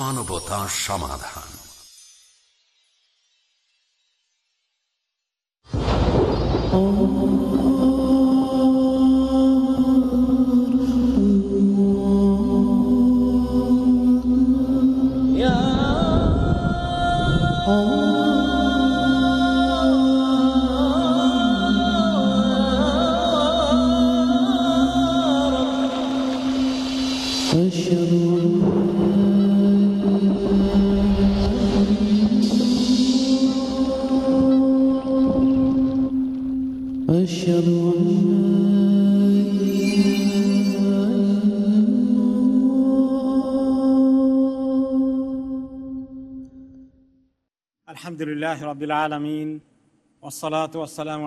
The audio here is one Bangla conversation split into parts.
মানবতা সমাধান। Oh আলহামদুলিল্লাহ রবিল আলমিন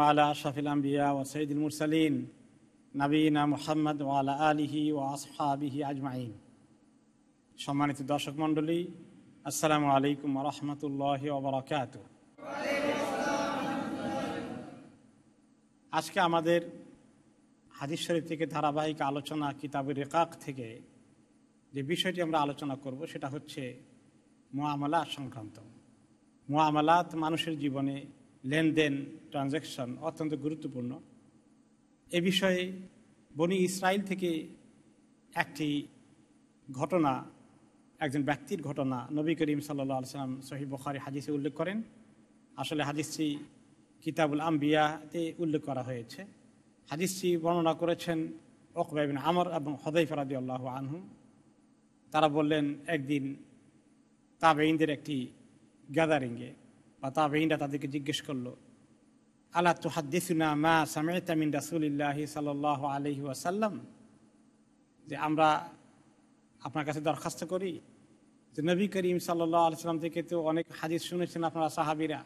আলা শাফিল আম্বিয়া ও সঈদুল মুরসালিন নাবিনা মোহাম্মদ ওয়ালা আলিহি ও আসহাবিহি আজমাইন। সম্মানিত দর্শক মণ্ডলী, আসসালামু আলাইকুম রহমতুল্লাহ আজকে আমাদের হাদিস শরীফ থেকে ধারাবাহিক আলোচনা কিতাবের রেকাক থেকে যে বিষয়টি আমরা আলোচনা করব, সেটা হচ্ছে মোয়ামলা সংক্রান্ত। মোয়ামলাত মানুষের জীবনে লেনদেন, ট্রানজ্যাকশন অত্যন্ত গুরুত্বপূর্ণ। এ বিষয়ে বনি ইসরায়েল থেকে একটি ঘটনা, একজন ব্যক্তির ঘটনা নবী করিম সাল্লা সাল্লাম সহি বখারি হাদিসে উল্লেখ করেন। আসলে হাদিসটি কিতাবুল আম্বিয়াতে উল্লেখ করা হয়েছে। হাদিসটি বর্ণনা করেছেন ওকবাইবিন আমর এবং হদৈ ফরাদি আল্লাহ আনহু তারা বললেন, একদিন তাবেইনদের একটি গ্যাদারিংয়ে বা তা তাবেইনরা তাদেরকে জিজ্ঞেস করল, আলা তুহাদ্দিসুনা মা সামেতা মিন রাসুলিল্লাহি সাল আলহি ওয়াসাল্লাম? যে, আমরা আপনার কাছে দরখাস্ত করি যে, নবী করিম সাল্লাহ আলসালাম থেকে তো অনেক হাদিস শুনেছেন আপনারা সাহাবিরা।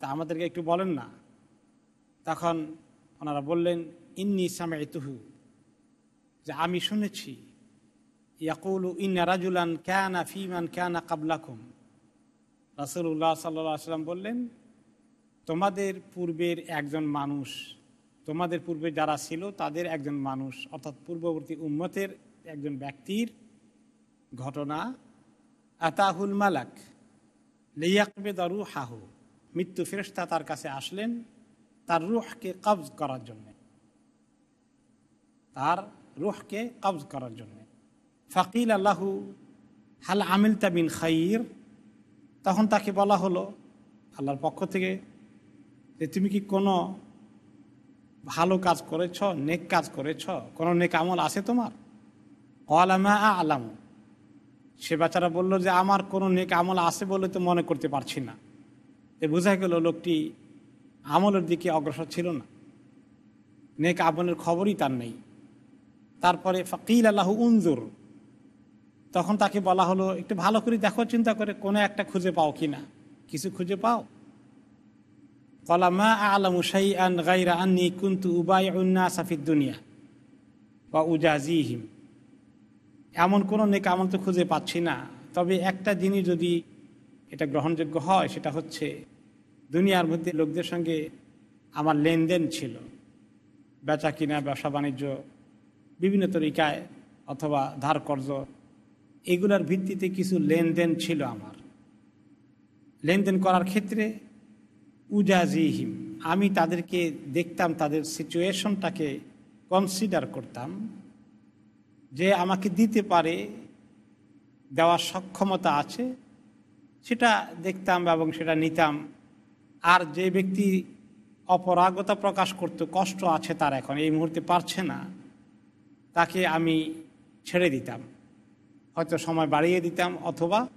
তা আমাদেরকে একটু বলেন না? তখন ওনারা বললেন, ইন্নি সামেতুহু। যে, আমি শুনেছি, ইয়াকুল ইন্না রাজুলান ক্যানা ফিমান ক্যানা কাবলাকুম। রাসুল্লাহ সাল্লাহ সাল্লাম বললেন, তোমাদের পূর্বের একজন মানুষ, তোমাদের পূর্বে যারা ছিল তাদের একজন মানুষ, অর্থাৎ পূর্ববর্তী উম্মতের একজন ব্যক্তির ঘটনা, আতাহুল মালাক লেয়াকবে দারু হাহু মৃত্যু ফেরস্তা তার কাছে আসলেন তার রুহকে কবজ করার জন্যে। তার রুহকে কবজ করার জন্যে। ফকিল আল্লাহু হাল আমিল তাবিন খাইর? তখন তাকে বলা হলো, আল্লাহর পক্ষ থেকে, যে তুমি কি কোনো ভালো কাজ করেছ, নেক কাজ করেছ? কোনো নেক আমল আছে তোমার? আলামা আলাম। সে বাচ্চারা বলল যে, আমার কোনো নেক আমল আছে বলে তো মনে করতে পারছি না। এ বোঝা গেল লোকটি আমলের দিকে অগ্রসর ছিল না। নেক আমলের খবরই তার নেই। তারপরে ফকিল আল্লাহ উনজুর। তখন তাকে বলা হলো, একটু ভালো করে দেখো, চিন্তা করে কোনো একটা খুঁজে পাও কি না? কিছু খুঁজে পাও? আন গাইরা উবাই উন্না দুনিয়া বা এমন কোনো নেক আমল তো খুঁজে পাচ্ছি না। তবে একটা জিনিস যদি এটা গ্রহণযোগ্য হয়, সেটা হচ্ছে দুনিয়ার মধ্যে লোকদের সঙ্গে আমার লেনদেন ছিল। বেচা কিনা, ব্যবসা বাণিজ্য, বিভিন্ন তরিকায় অথবা ধার কর্য এগুলার ভিত্তিতে কিছু লেনদেন ছিল আমার। লেনদেন করার ক্ষেত্রে উজাজিহিম, আমি তাদেরকে দেখতাম, তাদের সিচুয়েশনটাকে কনসিডার করতাম যে আমাকে দিতে পারে, দেওয়ার সক্ষমতা আছে, সেটা দেখতাম এবং সেটা নিতাম। আর যে ব্যক্তি অপরাগতা প্রকাশ করতে কষ্ট আছে তার এখন এই মুহূর্তে পারছে না, তাকে আমি ছেড়ে দিতাম। হয়তো সময় বাড়িয়ে দিতাম অথবা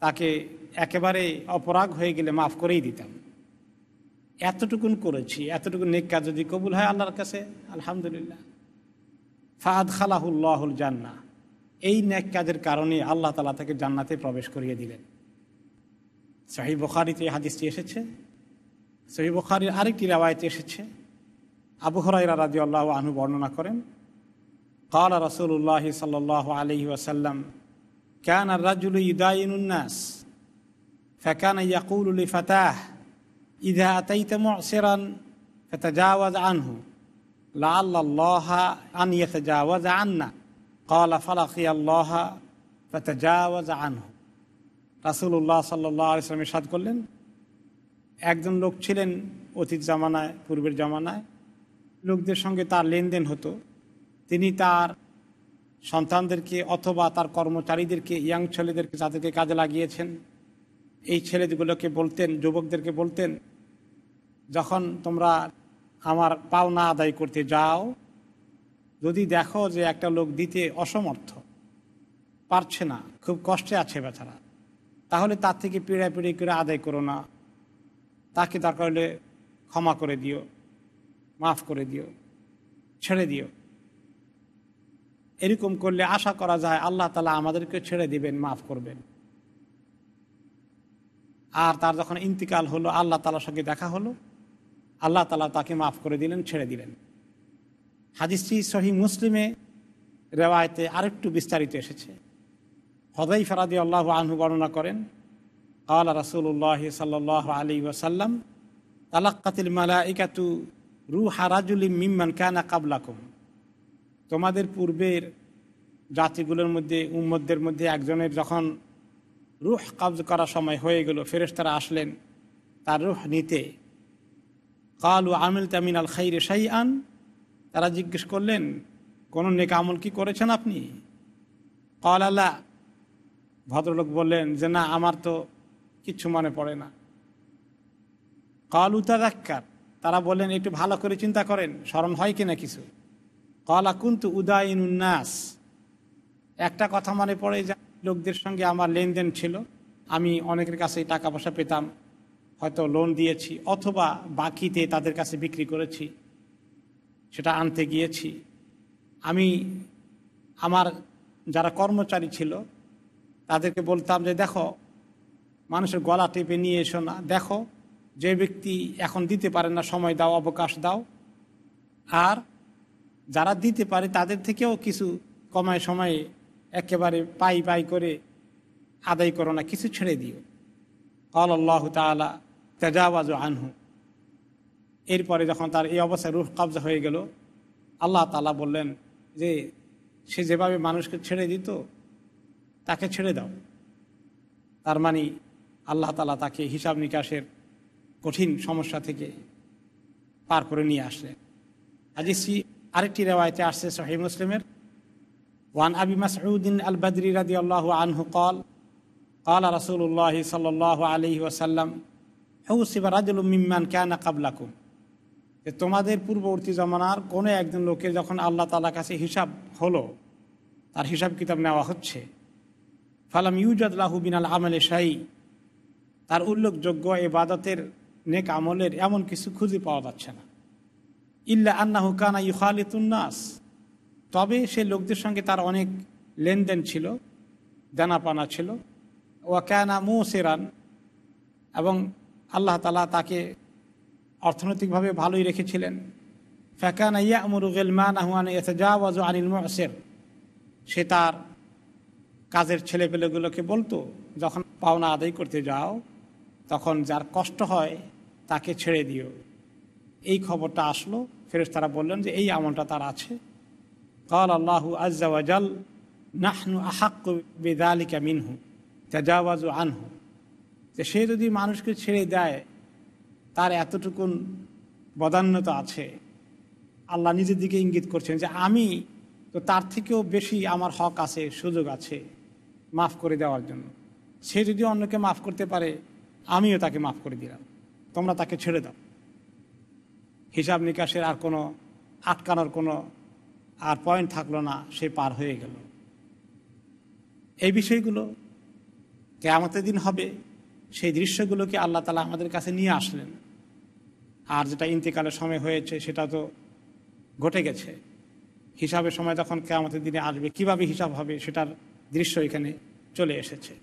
তাকে একেবারে অপরাগ হয়ে গেলে মাফ করেই দিতাম। এতটুকুন করেছি এতটুকু নেক যদি কবুল হয় আল্লাহর কাছে, আলহামদুলিল্লাহ। ফাদ খালাহুল্লাহুল জান্না এই নেক কাজের কারণে আল্লাহ তালা তাকে জান্নাতে প্রবেশ করিয়ে দিলেন। সহি বখারিতে হাদিসটি এসেছে। সহি বখারির আরেকটি রেওয়ায়তে এসেছে। আবু হরাইরা রাজি আল্লাহ আনু বর্ণনা করেন قال رسول الله صلى الله عليه وسلم كان الرجل يداين الناس فكان يقول لفتاه إذا أتيت معسرا فتجاوز عنه لعل الله أن يتجاوز عنا قال فلقي الله ফাতাজাওয়াজ আনহু রাসুল্লাহ সাল্লাহ ইসলামের সাদ করলেন একজন লোক ছিলেন অতীত জামানায় পূর্বের জামানায় লোকদের সঙ্গে তার লেনদেন হতো তিনি তার সন্তানদেরকে অথবা তার কর্মচারীদেরকে, ইয়াং ছেলেদেরকে যাদেরকে কাজে লাগিয়েছেন, এই ছেলেগুলোকে বলতেন, যুবকদেরকে বলতেন, যখন তোমরা আমার পাওনা আদায় করতে যাও, যদি দেখো যে একটা লোক দিতে অসমর্থ, পারছে না, খুব কষ্টে আছে বেচারা, তাহলে তার থেকে পিড়া পিড়ি করে আদায় করো না। তাকে দরকার হলে ক্ষমা করে দিও, মাফ করে দিও, ছেড়ে দিও। এরকম করলে আশা করা যায় আল্লাহ তালা আমাদেরকে ছেড়ে দিবেন, মাফ করবেন। আর তার যখন ইন্তিকাল হলো, আল্লাহ তালার সঙ্গে দেখা হলো। আল্লাহ তালা তাকে মাফ করে দিলেন, ছেড়ে দিলেন। হাদিসটি সহি মুসলিমে রেওয়ায়তে আরেকটু বিস্তারিত এসেছে। হদাই ফরাদি আল্লাহ আনহু বর্ণনা করেন আল্লাহ রাসুল্লাহ সাল্লাহ আলী ওয়াসাল্লাম, তালাক্কাতিল মালা ইকাতু রু হারাজুলি মিম্মান কানা কাবলাকুম। তোমাদের পূর্বের জাতিগুলোর মধ্যে উম্মদের মধ্যে একজনের যখন রুহ কবজ করার সময় হয়ে গেল, ফেরেশতারা আসলেন, তার রুহ নিতে। কালু আমিল তামিন আল খাই রেশাই আন তারা জিজ্ঞেস করলেন, কোন নেক আমল কি করেছেন আপনি? কল আল্লাহ ভদ্রলোক বললেন, যে না, আমার তো কিচ্ছু মনে পড়ে না। কল উতাদাক্কার তারা বললেন, একটু ভালো করে চিন্তা করেন স্মরণ হয় কিনা কিছু? কলা কুন্তু উদয়ন উন্নাস একটা কথা মনে পড়ে যে, লোকদের সঙ্গে আমার লেনদেন ছিল। আমি অনেকের কাছে টাকা পয়সা পেতাম, হয়তো লোন দিয়েছি, অথবা বাকিতে তাদের কাছে বিক্রি করেছি, সেটা আনতে গিয়েছি। আমি, আমার যারা কর্মচারী ছিল, তাদেরকে বলতাম যে, দেখো, মানুষের গলা টেপে নিয়ে এসো না। দেখো, যে ব্যক্তি এখন দিতে পারে না, সময় দাও, অবকাশ দাও। আর যারা দিতে পারে তাদের থেকেও কিছু কমায় সময়ে একেবারে পাই পাই করে আদায় করো না, কিছু ছেড়ে দিও। কল আল্লাহ তালা তেজাওয়াজ আনহু এরপরে যখন তার এই অবস্থায় রুহ কবজা হয়ে গেল, আল্লাহ তালা বললেন যে, সে যেভাবে মানুষকে ছেড়ে দিত, তাকে ছেড়ে দাও। তার মানে আল্লাহ তালা তাকে হিসাব নিকাশের কঠিন সমস্যা থেকে পার করে নিয়ে আসলেন। হাজিসি আরেকটি রেওয়ায়তে আসছে সহি মুসলিমের ওয়ান আবি মাসউদ্দিন আল বদরি রাদি আল্লাহ আনহু কল قال رسول الله صلى الله عليه وسلم حوسب رجل ممن كان قبلكم যে তোমাদের পূর্ববর্তী জমানার কোনো একজন লোকের যখন আল্লাহ তালা কাছে হিসাব হলো তার হিসাব কিতাব নেওয়া হচ্ছে ফালাম ইউজাদুল্লাহু বিনাল আমলে শাহী তার উল্লেখযোগ্য এবাদতের নেক আমলের এমন কিছু খুঁজে পাওয়া যাচ্ছে না ইল্লা আন্নাহু কানা ইউখালিতুন্নাস তবে সে লোকদের সঙ্গে তার অনেক লেনদেন ছিল, দেনাপানা ছিল। ওয়াকানা মুসেরান, এবং আল্লাহ তালা তাকে অর্থনৈতিকভাবে ভালোই রেখেছিলেন। ফ্যাকানা ইয়ামুরু গেলমান আহুয়ান এতজাওয়াজ আনিল মহসের সে তার কাজের ছেলেপেলেগুলোকে বলতো, যখন পাওনা আদায় করতে যাও, তখন যার কষ্ট হয় তাকে ছেড়ে দিও। এই খবরটা আসলো। ফেরেস তারা বললেন যে, এই আমলটা তার আছে। কাল আল্লাহু আজ্জাওয়াজাল নাহনু আহাক্কু বেদালিকা মিনহু, তেজাওয়াজু আনহু। যে, সে যদি মানুষকে ছেড়ে দেয়, তার এতটুকুন বদান্যতা আছে। আল্লাহ নিজের দিকে ইঙ্গিত করছেন যে, আমি তো তার থেকেও বেশি আমার হক আছে, সুযোগ আছে মাফ করে দেওয়ার জন্য। সে যদি অন্যকে মাফ করতে পারে, আমিও তাকে মাফ করে দিলাম। তোমরা তাকে ছেড়ে দাও। হিসাব নিকাশের আর কোনো, আটকানোর কোনো আর পয়েন্ট থাকল না, সে পার হয়ে গেল। এই বিষয়গুলো কেয়ামতের দিন হবে, সেই দৃশ্যগুলোকে আল্লাহ তালা আমাদের কাছে নিয়ে আসলেন। আর যেটা ইন্তেকালের সময় হয়েছে, সেটা তো ঘটে গেছে। হিসাবের সময় তখন কেয়ামতের দিনে আসবে, কীভাবে হিসাব হবে সেটার দৃশ্য এখানে চলে এসেছে।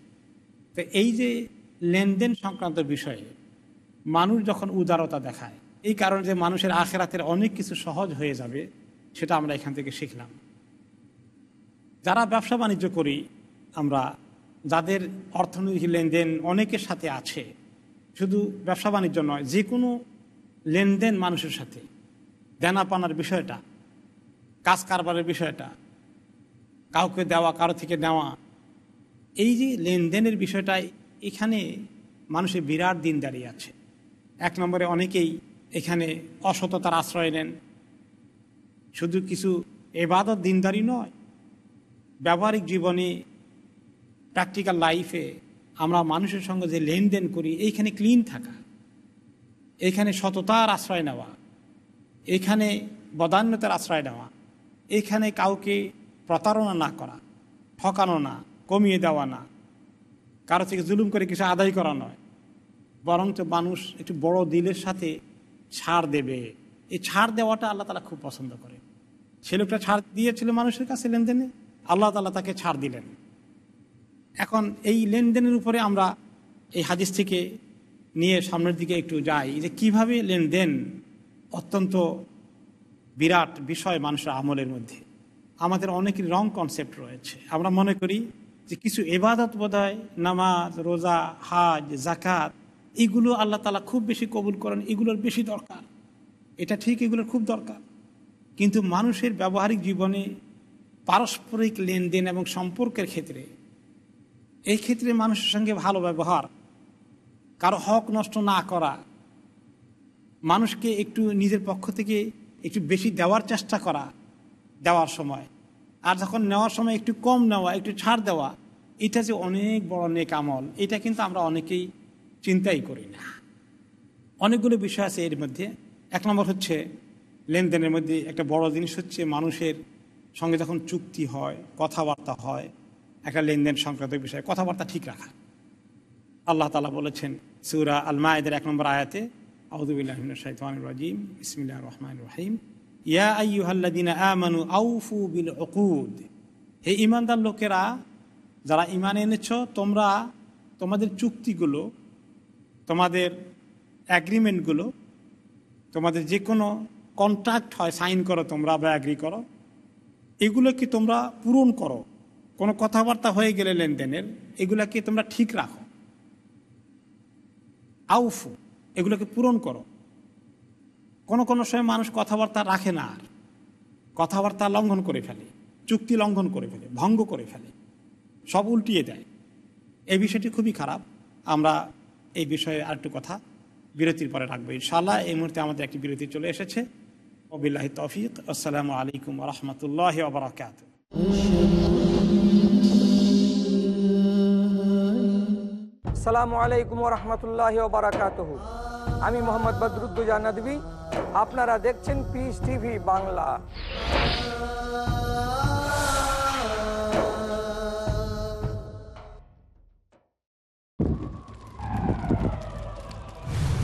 তো এই যে লেনদেন সংক্রান্ত বিষয়ে মানুষ যখন উদারতা দেখায় এই কারণে যে মানুষের আখেরাতের অনেক কিছু সহজ হয়ে যাবে, সেটা আমরা এখান থেকে শিখলাম। যারা ব্যবসা বাণিজ্য করি, আমরা যাদের অর্থনৈতিক লেনদেন অনেকের সাথে আছে, শুধু ব্যবসা বাণিজ্য নয় যে কোনো লেনদেন মানুষের সাথে, দেনাপানার বিষয়টা, কাজ কারবারের বিষয়টা, কাউকে দেওয়া, কারও থেকে নেওয়া, এই যে লেনদেনের বিষয়টা এখানে মানুষের বিরাট দিন দাঁড়িয়ে আছে। এক নম্বরে অনেকেই এখানে অসততার আশ্রয় নেন। শুধু কিছু এবাদত দিনদারি নয়, ব্যবহারিক জীবনে প্র্যাকটিক্যাল লাইফে আমরা মানুষের সঙ্গে যে লেনদেন করি, এইখানে ক্লিন থাকা এখানে সততার আশ্রয় নেওয়া এখানে বদান্যতার আশ্রয় নেওয়া এখানে কাউকে প্রতারণা না করা, ঠকানো না, কমিয়ে দেওয়া না, কারও থেকে জুলুম করে কিছু আদায় করা নয়। বরঞ্চ মানুষ একটু বড় দিলের সাথে ছাড় দেবে। এই ছাড় দেওয়াটা আল্লাহ তালা খুব পছন্দ করে। সে লোকটা ছাড় দিয়েছিল মানুষের কাছে লেনদেনে, আল্লাহ তালা তাকে ছাড় দিলেন। এখন এই লেনদেনের উপরে আমরা এই হাদিস থেকে নিয়ে সামনের দিকে একটু যাই যে কীভাবে লেনদেন অত্যন্ত বিরাট বিষয় মানুষের আমলের মধ্যে। আমাদের অনেকের রং কনসেপ্ট রয়েছে। আমরা মনে করি যে কিছু এবাদত বোধ নামাজ, রোজা, হাজ জাকাত এগুলো আল্লাহ তালা খুব বেশি কবুল করেন, এগুলোর বেশি দরকার। এটা ঠিক, এগুলোর খুব দরকার। কিন্তু মানুষের ব্যবহারিক জীবনে পারস্পরিক লেনদেন এবং সম্পর্কের ক্ষেত্রে, এই ক্ষেত্রে মানুষের সঙ্গে ভালো ব্যবহার, কারও হক নষ্ট না করা, মানুষকে একটু নিজের পক্ষ থেকে একটু বেশি দেওয়ার চেষ্টা করা দেওয়ার সময়, আর যখন নেওয়ার সময় একটু কম নেওয়া, একটু ছাড় দেওয়া, এটা যে অনেক বড় নেক আমল, এটা কিন্তু আমরা অনেকেই চিন্তাই করি না। অনেকগুলো বিষয় আছে এর মধ্যে। এক নম্বর হচ্ছে লেনদেনের মধ্যে একটা বড় জিনিস হচ্ছে মানুষের সঙ্গে যখন চুক্তি হয়, কথাবার্তা হয়, একটা লেনদেন সংক্রান্ত বিষয়ে কথাবার্তা ঠিক রাখা। আল্লাহ তালা বলেছেন সুরা আল মায়েদের এক নম্বর আয়াতে আউদুবিল্লাহিম ইসমিল্লা রহমান রহিম, ইয়া আইয়ুহাল্লাদিন আমানু আউফু বিল অকুদ হে ইমানদার লোকেরা, যারা ইমান এনেছ, তোমরা তোমাদের চুক্তিগুলো তোমাদের অ্যাগ্রিমেন্টগুলো তোমাদের যে কোনো কন্ট্রাক্ট হয় সাইন করো তোমরা বা অ্যাগ্রি করো, এগুলো কি তোমরা পূরণ করো? কোনো কথাবার্তা হয়ে গেলে লেনদেনের এগুলাকে তোমরা ঠিক রাখো? আউফু এগুলোকে পূরণ করো? কোনো কোনো সময় মানুষ কথাবার্তা রাখে না আর। কথাবার্তা লঙ্ঘন করে ফেলে, চুক্তি লঙ্ঘন করে ফেলে, ভঙ্গ করে ফেলে, সব উল্টিয়ে দেয়। এই বিষয়টি খুবই খারাপ। আমরা এই বিষয়ে আরেকটু কথা বিরতির পরে রাখব ইনশাল্লাহ এই মুহূর্তে আমাদের একটি বিরতি চলে এসেছে। ওবিল্লাহি তৌফিক। আসসালামু আলাইকুম রহমতুল্লাহ ওবরাকাত আসসালামু আলাইকুম রহমতুল্লাহ বারাকাত আমি মোহাম্মদ বদরুদ্দুজা নদী আপনারা দেখছেন peace TV Bangla.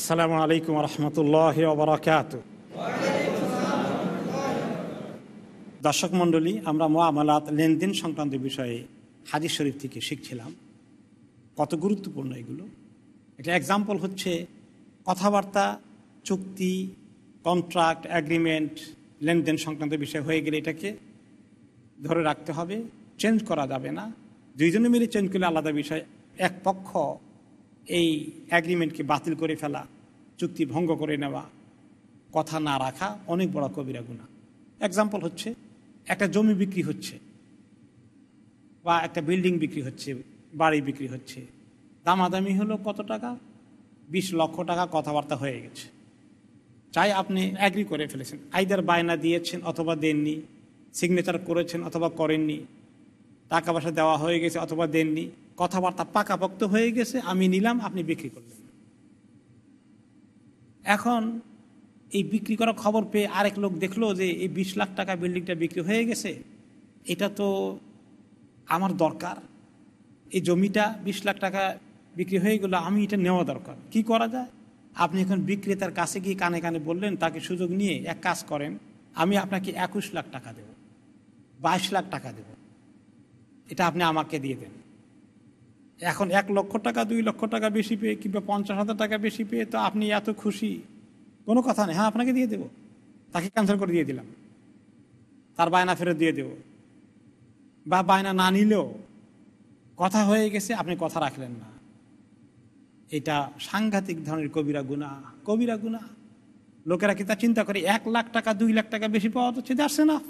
আসসালামু আলাইকুম রহমতুল্লাহ ওবরাকাত দর্শক মণ্ডলী, আমরা মোয়ামালাত লেনদেন সংক্রান্ত বিষয়ে হাদিস শরীফ থেকে শিখছিলাম। কত গুরুত্বপূর্ণ এগুলো। একটা এক্সাম্পল হচ্ছে কথাবার্তা, চুক্তি কন্ট্রাক্ট অ্যাগ্রিমেন্ট লেনদেন সংক্রান্ত বিষয় হয়ে গেলে এটাকে ধরে রাখতে হবে। চেঞ্জ করা যাবে না। দুইজনে মিলে চেঞ্জ করলে আলাদা বিষয়। এক পক্ষ এই অ্যাগ্রিমেন্টকে বাতিল করে ফেলা, চুক্তি ভঙ্গ করে নেওয়া, কথা না রাখা অনেক বড় কবিরা গুণা এক্সাম্পল হচ্ছে, একটা জমি বিক্রি হচ্ছে বা একটা বিল্ডিং বিক্রি হচ্ছে, বাড়ি বিক্রি হচ্ছে, দামাদামি হলো কত টাকা? বিশ লক্ষ টাকা কথাবার্তা হয়ে গেছে। চাই আপনি অ্যাগ্রি করে ফেলেছেন আইদার বায়না দিয়েছেন অথবা দেননি সিগনেচার করেছেন অথবা করেননি, টাকা পয়সা দেওয়া হয়ে গেছে অথবা দেননি কথাবার্তা পাকাপোক্ত হয়ে গেছে, আমি নিলাম, আপনি বিক্রি করলেন। এখন এই বিক্রি করার খবর পেয়ে আরেক লোক দেখল যে এই বিশ লাখ টাকা বিল্ডিংটা বিক্রি হয়ে গেছে। এটা তো আমার দরকার। এই জমিটা বিশ লাখ টাকা বিক্রি হয়ে গেলো, আমি এটা নেওয়া দরকার। কি করা যায়? আপনি এখন বিক্রেতার কাছে গিয়ে কানে কানে বললেন, তাকে সুযোগ নিয়ে এক কাজ করেন, আমি আপনাকে একুশ লাখ টাকা দেব, বাইশ লাখ টাকা দেব। এটা আপনি আমাকে দিয়ে দেন। এখন এক লক্ষ টাকা, দুই লক্ষ টাকা বেশি পেয়ে কিংবা পঞ্চাশ হাজার টাকা বেশি পেয়ে তো আপনি এত খুশি? কোনো কথা নেই। হ্যাঁ আপনাকে দিয়ে দেবো। তাকে ক্যান্সেল করে দিয়ে দিলাম। তার বায়না ফেরত দিয়ে দেব। বা বায়না না নিলেও কথা হয়ে গেছে, আপনি কথা রাখলেন না। এটা সাংঘাতিক ধরনের কবিরা গুণা। কবিরা গুণা। লোকেরা কি তা চিন্তা করে, এক লাখ টাকা, দুই লাখ টাকা বেশি পাওয়া যাচ্ছে? যাচ্ছে না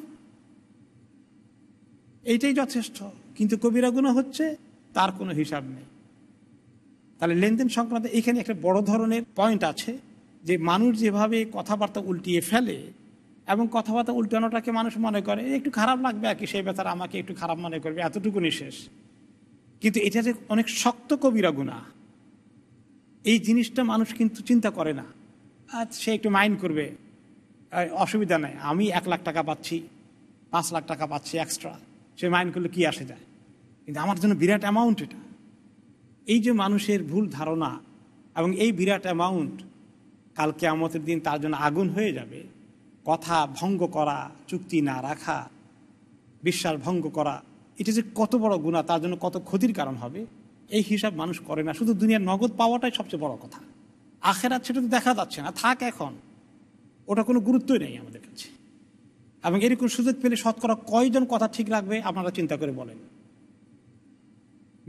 এইটাই যথেষ্ট। কিন্তু কবিরা গুণা হচ্ছে তার কোনো হিসাব নেই। তাহলে লেনদেন সংক্রান্ত এখানে একটা বড় ধরনের পয়েন্ট আছে যে মানুষ যেভাবে কথাবার্তা উল্টিয়ে ফেলে এবং কথাবার্তা উল্টানোটাকে মানুষ মনে করে একটু খারাপ লাগবে আর কি সেই বেতার আমাকে একটু খারাপ মনে করবে এতটুকু শেষ। কিন্তু এটা যে অনেক শক্ত কবিরা গুণা। এই জিনিসটা মানুষ কিন্তু চিন্তা করে না। আজ সে একটু মাইন্ড করবে অসুবিধা নেই, আমি এক লাখ টাকা পাচ্ছি, পাঁচ লাখ টাকা পাচ্ছি এক্সট্রা সে মাইন্ড করলে কি আসে যায়? কিন্তু আমার জন্য বিরাট অ্যামাউন্ট এটা। এই যে মানুষের ভুল ধারণা এবং এই বিরাট অ্যামাউন্ট কালকে আমতের দিন তার জন্য আগুন হয়ে যাবে, কথা ভঙ্গ করা, চুক্তি না রাখা, বিশ্বাস ভঙ্গ করা, এটা যে কত বড় গুণা তার জন্য কত ক্ষতির কারণ হবে, এই হিসাব মানুষ করে না। শুধু দুনিয়ার নগদ পাওয়াটাই সবচেয়ে বড় কথা। আখেরাত সেটা তো দেখা যাচ্ছে না, থাক এখন। ওটা কোনো গুরুত্বই নেই আমাদের কাছে। এবং এরকম সুযোগ পেলে শতকরা কয়জন কথা ঠিক রাখবে আপনারা চিন্তা করে বলেন।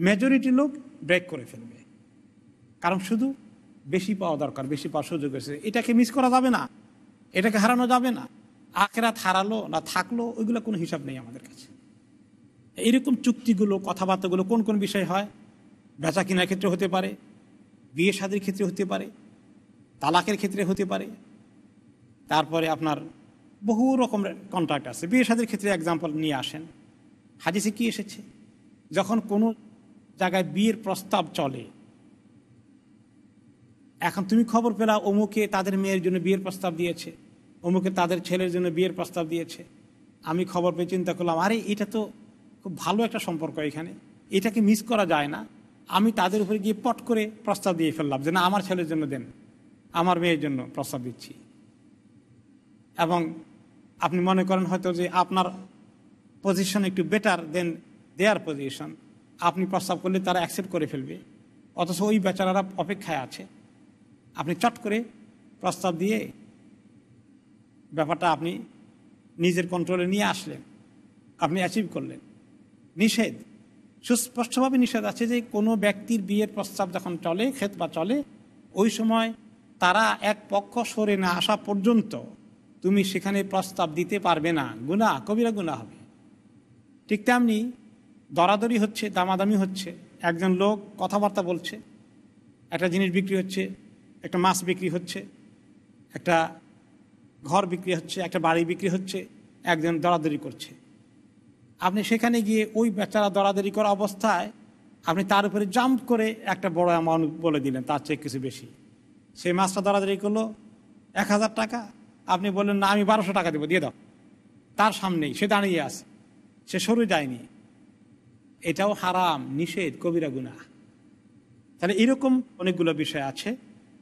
মেজরিটি লোক ব্রেক করে ফেলবে। কারণ শুধু বেশি পাওয়া দরকার, বেশি পাওয়ার সুযোগ হয়েছে এটাকে মিস করা যাবে না। এটাকে হারানো যাবে না। আখেরাত হারালো না থাকল, ওইগুলো কোনো হিসাব নেই আমাদের কাছে। এইরকম চুক্তিগুলো, কথাবার্তাগুলো কোন কোন বিষয় হয়? বেচা কেনার ক্ষেত্রে হতে পারে, বিয়ে শাদির ক্ষেত্রে হতে পারে, তালাকের ক্ষেত্রে হতে পারে। তারপরে আপনার বহু রকমের কন্ট্রাক্ট আছে। বিয়ে শাদির ক্ষেত্রে এক্সাম্পল নিয়ে আসেন। হাদিসে কি এসেছে? যখন কোনো জায়গায় বিয়ের প্রস্তাব চলে। এখন তুমি খবর পেলা অমুকে তাদের মেয়ের জন্য বিয়ের প্রস্তাব দিয়েছে, অমুকে তাদের ছেলের জন্য বিয়ের প্রস্তাব দিয়েছে। আমি খবর পেয়ে চিন্তা করলাম, আরে এটা তো খুব ভালো একটা সম্পর্ক এখানে, এটাকে মিস করা যায় না। আমি তাদের উপরে গিয়ে পট করে প্রস্তাব দিয়ে ফেললাম যে না, আমার ছেলের জন্য দেন, আমার মেয়ের জন্য প্রস্তাব দিচ্ছি। এবং আপনি মনে করেন হয়তো যে আপনার পজিশন একটু বেটার দেন দেয়ার পজিশন আপনি প্রস্তাব করলে তারা অ্যাকসেপ্ট করে ফেলবে। অথচ ওই বেচারারা অপেক্ষায় আছে। আপনি চট করে প্রস্তাব দিয়ে ব্যাপারটা আপনি নিজের কন্ট্রোলে নিয়ে আসলেন। আপনি অ্যাচিভ করলেন। নিষেধ। সুস্পষ্টভাবে নিষেধ আছে যে কোনো ব্যক্তির বিয়ের প্রস্তাব যখন চলে, ক্ষেত বা চলে, ওই সময় তারা এক পক্ষ সরে না আসা পর্যন্ত তুমি সেখানে প্রস্তাব দিতে পারবে না। গুণা কবিরা গুণা হবে। ঠিক তেমনি দরাদরি হচ্ছে, দামাদামি হচ্ছে। একজন লোক কথাবার্তা বলছে, একটা জিনিস বিক্রি হচ্ছে, একটা মাছ বিক্রি হচ্ছে, একটা ঘর বিক্রি হচ্ছে, একটা বাড়ি বিক্রি হচ্ছে, একজন দরাদরি করছে। আপনি সেখানে গিয়ে ওই বেচারা দরাদরি করা অবস্থায় আপনি তার উপরে জাম্প করে একটা বড় অ্যামাউন্ট বলে দিলেন, তার চেয়ে কিছু বেশি। সেই মাছটা দরাদরি করল, এক হাজার টাকা। আপনি বললেন, না, আমি বারোশো টাকা দেবো, দিয়ে দাও। তার সামনেই সে দাঁড়িয়ে আছে। সে সরে যায়নি। এটাও হারাম, নিষেধ, কবিরা গুণা তাহলে এরকম অনেকগুলো বিষয় আছে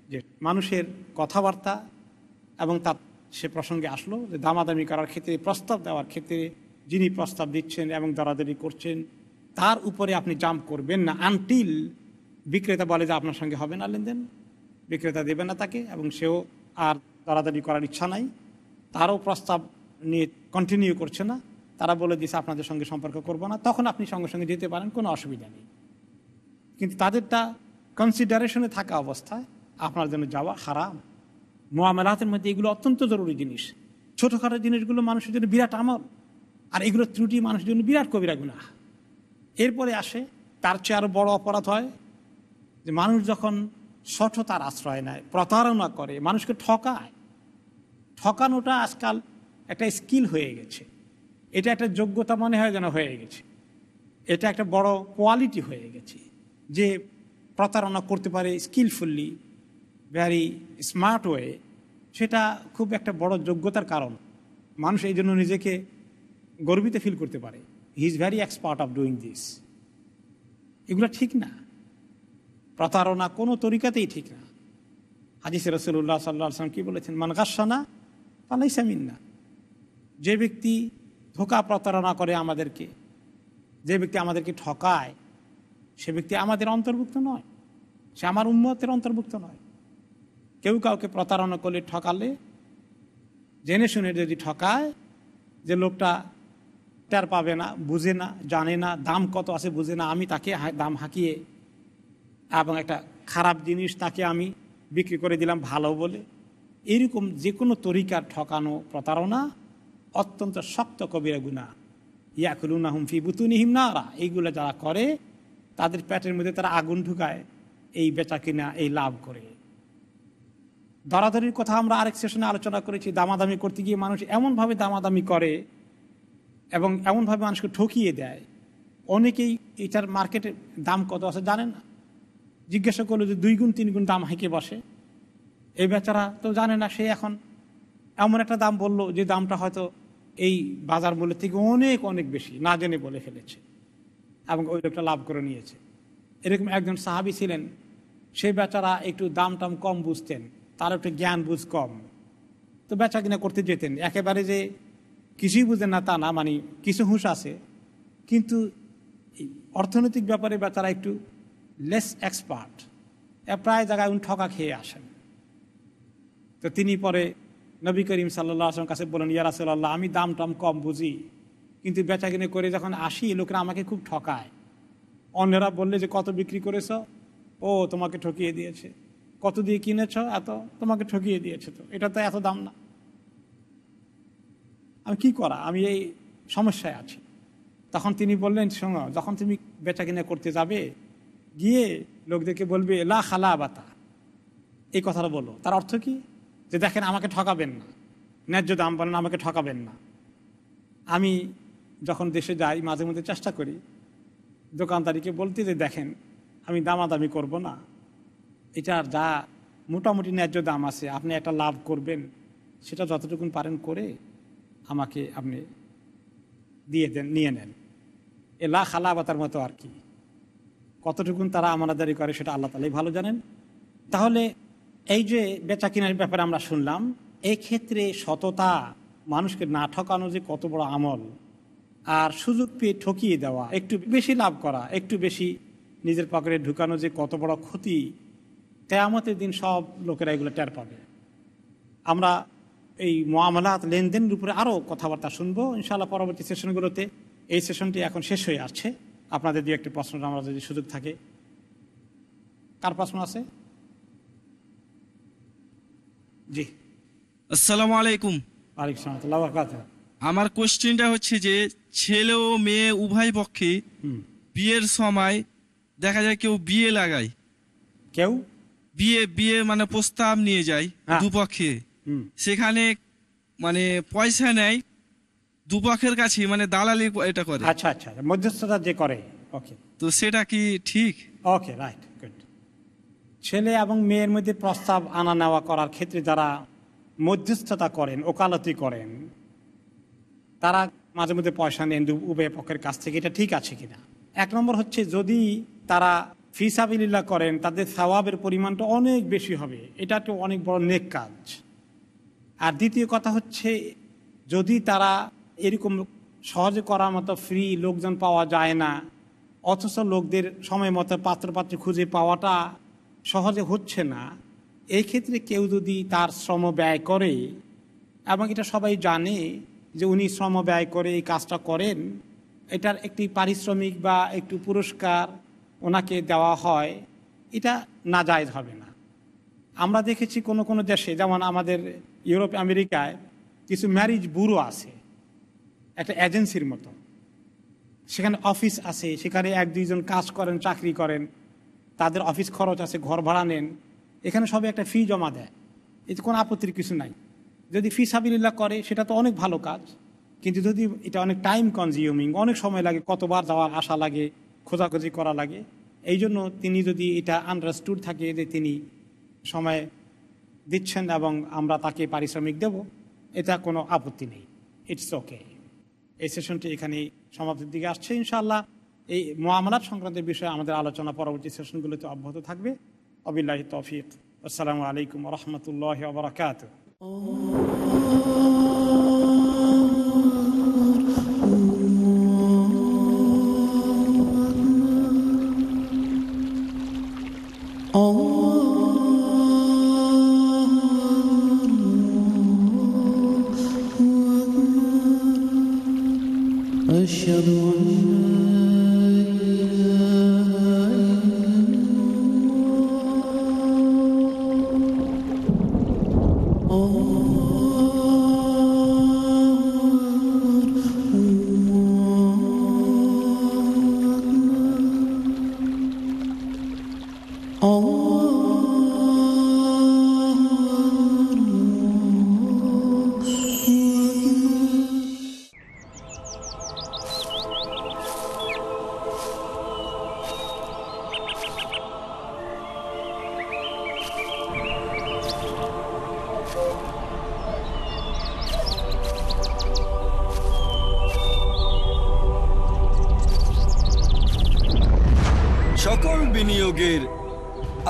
যে মানুষের কথাবার্তা এবং তার সে প্রসঙ্গে আসলো যে দামাদামি করার ক্ষেত্রে, প্রস্তাব দেওয়ার ক্ষেত্রে যিনি প্রস্তাব দিচ্ছেন এবং দরাদরি করছেন, তার উপরে আপনি জাম্প করবেন না আনটিল বিক্রেতা বলে যে আপনার সঙ্গে হবে না লেনদেন। বিক্রেতা দেবে না তাকে এবং সেও আর দরাদরি করার ইচ্ছা নাই। তারও প্রস্তাব নিয়ে কন্টিনিউ করছে না। তারা বলে দিয়েছে, আপনাদের সঙ্গে সম্পর্ক করব না। তখন আপনি সঙ্গে সঙ্গে যেতে পারেন, কোনো অসুবিধা নেই। কিন্তু তাদেরটা কনসিডারেশনে থাকা অবস্থায় আপনার জন্য যাওয়া হারাম। মোয়ামেলাতের মধ্যে এগুলো অত্যন্ত জরুরি জিনিস। ছোটোখাটো জিনিসগুলো মানুষের জন্য বিরাট আমল। আর এগুলো ত্রুটি মানুষের জন্য বিরাট কবিরা গুণা এরপরে আসে, তার চেয়ে আরও বড় অপরাধ হয় যে মানুষ যখন সঠতার আশ্রয় নেয়, প্রতারণা করে, মানুষকে ঠকায়। ঠকানোটা আজকাল একটা স্কিল হয়ে গেছে। এটা একটা যোগ্যতা মনে হয় যেন হয়ে গেছে। এটা একটা বড় কোয়ালিটি হয়ে গেছে যে প্রতারণা করতে পারে স্কিলফুল্লি ভ্যারি স্মার্ট ওয়ে সেটা খুব একটা বড় যোগ্যতার কারণ। মানুষ এই জন্য নিজেকে গর্বিত ফিল করতে পারে। He is very expert of doing this এগুলো ঠিক না। প্রতারণা কোনো তরিকাতেই ঠিক না। হাজিস রসুল্লাহ সাল্লাহ সাল্লাম কি বলেছেন? মান গাসানা সামিন না যে ব্যক্তি ধোকা প্রতারণা করে আমাদেরকে। যে ব্যক্তি আমাদেরকে ঠকায়, সে ব্যক্তি আমাদের অন্তর্ভুক্ত নয়। সে আমার উন্মতের অন্তর্ভুক্ত নয়। কেউ কাউকে প্রতারণা করলে, ঠকালে, জেনে শুনে যদি ঠকায়, যে লোকটা টের পাবে না, বুঝে না, জানে না, দাম কত আছে বুঝে না, আমি তাকে দাম হাঁকিয়ে এবং একটা খারাপ জিনিস তাকে আমি বিক্রি করে দিলাম ভালো বলে, এরকম যে কোনো তরিকার ঠকানো, প্রতারণা অত্যন্ত শক্ত কবিরা গুণা। ইয়াকুলুনা হুমফি বুতুনিহিম নারা। এইগুলো যারা করে, তাদের পেটের মধ্যে তারা আগুন ঢুকায়, এই বেচা কিনা, এই লাভ করে। দরাদরির কথা আমরা আরেক সেশনে আলোচনা করেছি, দামাদামি করতে গিয়ে মানুষ এমনভাবে দামাদামি করে এবং এমনভাবে মানুষকে ঠকিয়ে দেয়। অনেকেই এটার মার্কেটের দাম কত আছে জানে না? জিজ্ঞাসা করল যে দুই গুণ, তিন গুণ দাম হেঁকে বসে। এই বেচারা তো জানে না, সে এখন এমন একটা দাম বলল যে দামটা হয়তো এই বাজার মূল্যের থেকে অনেক অনেক বেশি, না জেনে বলে ফেলেছে। এবং ওই লোকটা লাভ করে নিয়েছে। এরকম একজন সাহাবি ছিলেন সেই বেচারা একটু দাম টাম কম বুঝতেন, তার একটু জ্ঞান বুঝ কম। তো বেচা কিনা করতে যেতেন, একেবারে যে কিছুই বুঝেন না তা না মানে কিছু হুঁশ আছে। কিন্তু অর্থনৈতিক ব্যাপারে বেচারা একটু লেস এক্সপার্ট প্রায় জায়গায় উনি ঠকা খেয়ে আসেন। তো তিনি পরে নবী করিম সাল্লাহ আসলাম কাছে বলেন ইয়া রাসুল্লাহ আমি দাম টাম কম বুঝি। কিন্তু বেচা কিনে করে যখন আসি, লোকেরা আমাকে খুব ঠকায়। অন্যরা বললে যে, কত বিক্রি করেছ? ও, তোমাকে ঠকিয়ে দিয়েছে। কত দিয়ে কিনেছ এত? তোমাকে ঠকিয়ে দিয়েছে তো। এটা তো এত দাম না। আমি কি করা? আমি এই সমস্যায় আছি। তখন তিনি বললেন, শোনো, যখন তুমি বেচা কিনা করতে যাবে, গিয়ে লোকদেরকে বলবে, লা খালা বাতা এই কথাটা বলো। তার অর্থ কি? যে দেখেন আমাকে ঠকাবেন না। ন্যায্য দাম বলেন, আমাকে ঠকাবেন না। আমি যখন দেশে যাই, মাঝে মধ্যে চেষ্টা করি, দোকানদারিকে বলতে যে, দেখেন, আমি দামাদামি করব না। এটার যা মোটামুটি ন্যায্য দাম আছে, আপনি একটা লাভ করবেন। সেটা যতটুকুন পারেন করে আমাকে আপনি দিয়ে দেন, নিয়ে নেন। এ লা খালাবাতার মতো আর কি। কতটুকুন তারা আমানাদারি করে, সেটা আল্লাহ তালাই ভালো জানেন। তাহলে এই যে বেচা কিনার ব্যাপারে আমরা শুনলাম এই ক্ষেত্রে সততা মানুষকে না ঠকানো যে কত বড় আমল, আর সুযোগ পেয়ে ঠকিয়ে দেওয়া, একটু বেশি লাভ করা, একটু বেশি নিজের পকেটে ঢুকানো যে কত বড় ক্ষতি তেয়ামতের দিন সব লোকেরা এগুলো টের পাবে। আমরা এই মামলাত লেনদেনের উপরে আরও কথাবার্তা শুনব, ইনশাআল্লাহ পরবর্তী সেশনগুলোতে। এই সেশনটি এখন শেষ হয়ে আসছে। আপনাদের দু একটি প্রশ্ন আমরা যদি সুযোগ থাকে। কার প্রশ্ন আছে? জি। আসসালামু আলাইকুম। আমার কোশ্চেনটা হচ্ছে যে ছেলে ও মেয়ে উভয় পক্ষে বিয়ের সময় দেখা যায় কেউ বিয়ে লাগায়। কেউ? বিয়ে বিয়ে মানে প্রস্তাব নিয়ে যায় হ্যাঁ। দুপক্ষে সেখানে মানে পয়সা নেয় দুপক্ষের কাছে মানে দালালি এটা করে। আচ্ছা আচ্ছা মধ্যস্থতা যে করে ওকে। তো সেটা কি ঠিক? Okay right. ছেলে এবং মেয়ের মধ্যে প্রস্তাব আনা নেওয়া করার ক্ষেত্রে যারা মধ্যস্থতা করেন, ওকালতি করেন, তারা মাঝে মধ্যে পয়সা নেন উভয় পক্ষের কাছ থেকে। এটা ঠিক আছে কিনা? এক নম্বর হচ্ছে যদি তারা ফিসাবিল্লা করেন, তাদের সওয়াবের পরিমাণটা অনেক বেশি হবে। এটা তো অনেক বড় নেক কাজ। আর দ্বিতীয় কথা হচ্ছে, যদি তারা এরকম সহজে করার মতো ফ্রি লোকজন পাওয়া যায় না, অথচ লোকদের সময় মতো পাত্রপাত্র খুঁজে পাওয়াটা সহজে হচ্ছে না। এই ক্ষেত্রে কেউ যদি তার শ্রম ব্যয় করে, এবং এটা সবাই জানে যে উনি শ্রম ব্যয় করে, এই কাজটা করেন, এটার একটি পারিশ্রমিক বা একটু পুরস্কার ওনাকে দেওয়া হয়, এটা না জায়জ হবে না। আমরা দেখেছি কোনো কোনো দেশে, যেমন আমাদের ইউরোপ, আমেরিকায়, কিছু ম্যারিজ ব্যুরো আছে, একটা এজেন্সির মতো। সেখানে অফিস আছে, সেখানে এক দুইজন কাজ করেন, চাকরি করেন। তাদের অফিস খরচ আছে, ঘর ভাড়া নেন, এখানে সবে একটা ফি জমা দেয়। এতে কোনো আপত্তির কিছু নাই। যদি ফি সাবিল্লা করে, সেটা তো অনেক ভালো কাজ। কিন্তু যদি এটা অনেক টাইম কনজিউমিং অনেক সময় লাগে, কতবার যাওয়ার আশা লাগে, খোঁজাখুঁজি করা লাগে, এই জন্য তিনি যদি এটা আন্ডারস্টুড থাকে যে তিনি সময় দিচ্ছেন এবং আমরা তাকে পারিশ্রমিক দেব, এটা কোনো আপত্তি নেই। ইটস ওকে এই সেশনটি এখানে সমাপ্তির দিকে আসছে। ইনশাআল্লাহ এই মোয়ামলাত সংক্রান্ত বিষয়ে আমাদের আলোচনা পরবর্তী সেশনগুলোতে অব্যাহত থাকবে। অবিল্লাহ তফিক। আসসালামু আলাইকুম রহমতুল্লাহ বরকাত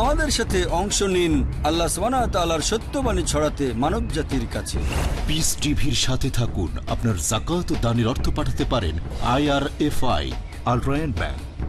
আমাদের সাথে অংশ নিন আল্লাহ সালার সত্যবাণী ছড়াতে মানব জাতির কাছে পিস টিভির সাথে থাকুন। আপনার জাকাত দানের অর্থ পাঠাতে পারেন IRFI Al Rayan bank.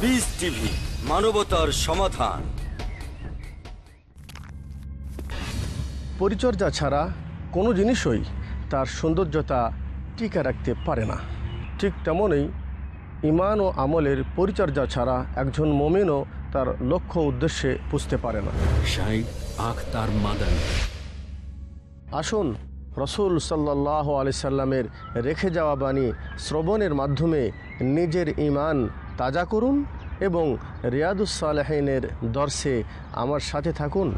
peace TV মানবতার সমাধান। পরিচর্যা ছাড়া কোনো জিনিসই তার সৌন্দর্যতা টিকে রাখতে পারে না। ঠিক তেমনই ইমান ও আমলের পরিচর্যা ছাড়া একজন মমিনও তার লক্ষ্য উদ্দেশ্যে পুষতে পারে না। শাইখ আখতার মাদানী। আসুন রসুল সাল্লাহ আলি সাল্লামের রেখে যাওয়া বাণী শ্রবণের মাধ্যমে নিজের ইমান তাজা করুন এবং রিয়াদুসালেহিনের দর্শে আমার সাথে থাকুন।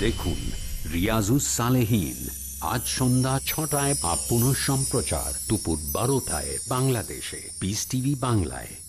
দেখুন রিয়াজুস সালেহীন। আজ সন্ধ্যা ছটায় আপন সম্প্রচার দুপুর বারোটায় বাংলাদেশে। পিস টিভি বাংলায়।